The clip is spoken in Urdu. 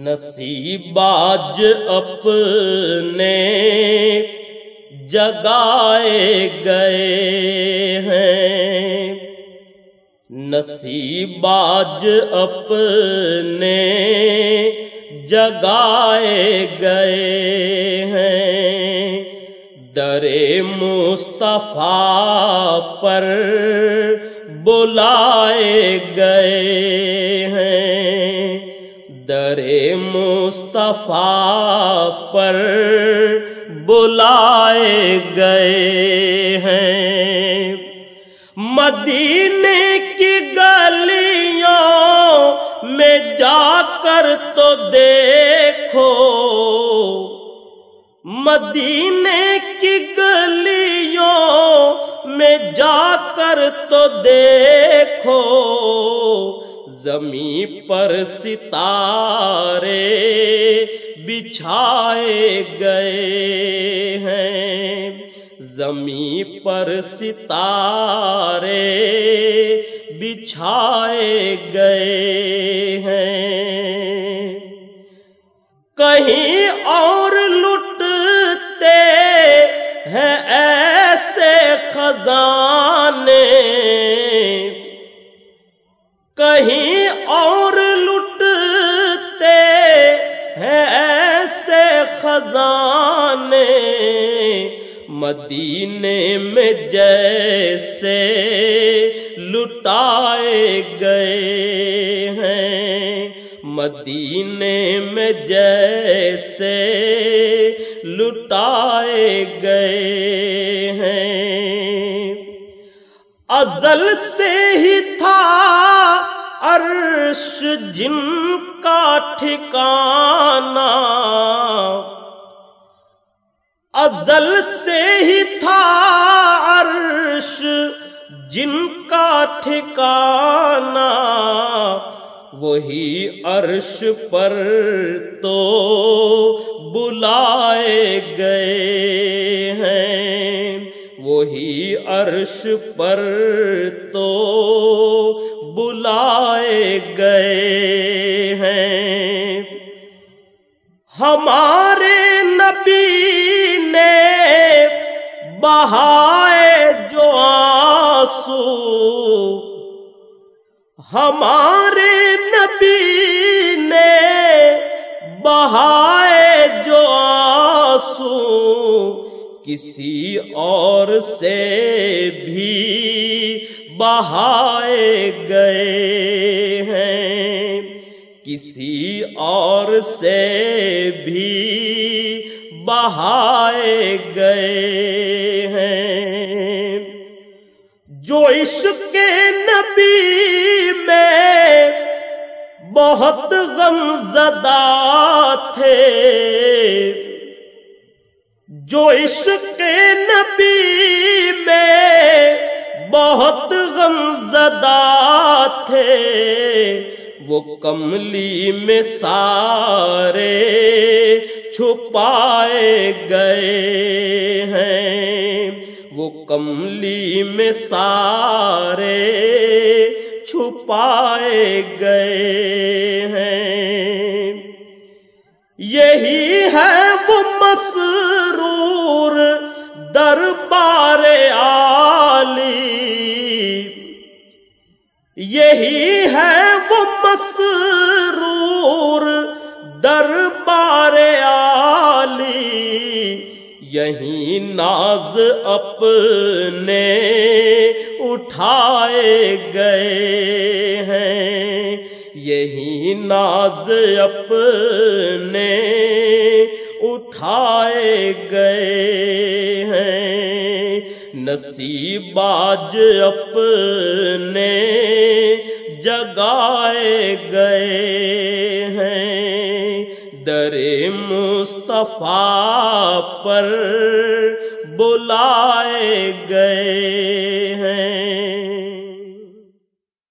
نصیباج اپنے جگائے گئے ہیں نصیباج اپنے جگائے گئے ہیں در مصطفیٰ پر بلائے گئے مصطفیٰ پر بلائے گئے ہیں۔ مدینے کی گلیوں میں جا کر تو دیکھو۔ مدینے کی گلیوں میں جا کر تو دیکھو۔ زمین پر ستارے بچھائے گئے ہیں۔ زمین پر ستارے بچھائے گئے ہیں۔ کہیں اور لٹتے ہیں ایسے خزانے کہیں اور لٹتے ہیں ایسے خزانے مدینے میں جیسے لٹائے گئے ہیں۔ مدینے میں جیسے لٹائے گئے ہیں۔ ازل سے ہی تھا عرش جن کا ٹھکانہ۔ ازل سے ہی تھا عرش جن کا ٹھکانہ۔ وہی عرش پر تو بلائے گئے ہیں۔ وہی عرش پر تو بلائے گئے ہیں۔ ہمارے نبی نے بہائے جو آنسو۔ ہمارے نبی نے بہائے کسی اور سے بھی بہائے گئے ہیں۔ کسی اور سے بھی بہائے گئے ہیں۔ جو عشق نبی میں بہت غم زدہ تھے جو عشق نبی میں بہت غم زدہ تھے، وہ کملی میں سارے چھپائے گئے ہیں۔ وہ کملی میں سارے چھپائے گئے ہیں۔ یہی ہے وہ مسرور دربار عالی۔ یہی ہے وہ مسرور دربار عالی۔ یہی ناز اپنے اٹھائے گئے ہیں۔ یہی ناز اپنے اٹھائے گئے ہیں۔ نصیباج اپنے جگائے گئے ہیں در مصطفیٰ پر بلائے گئے ہیں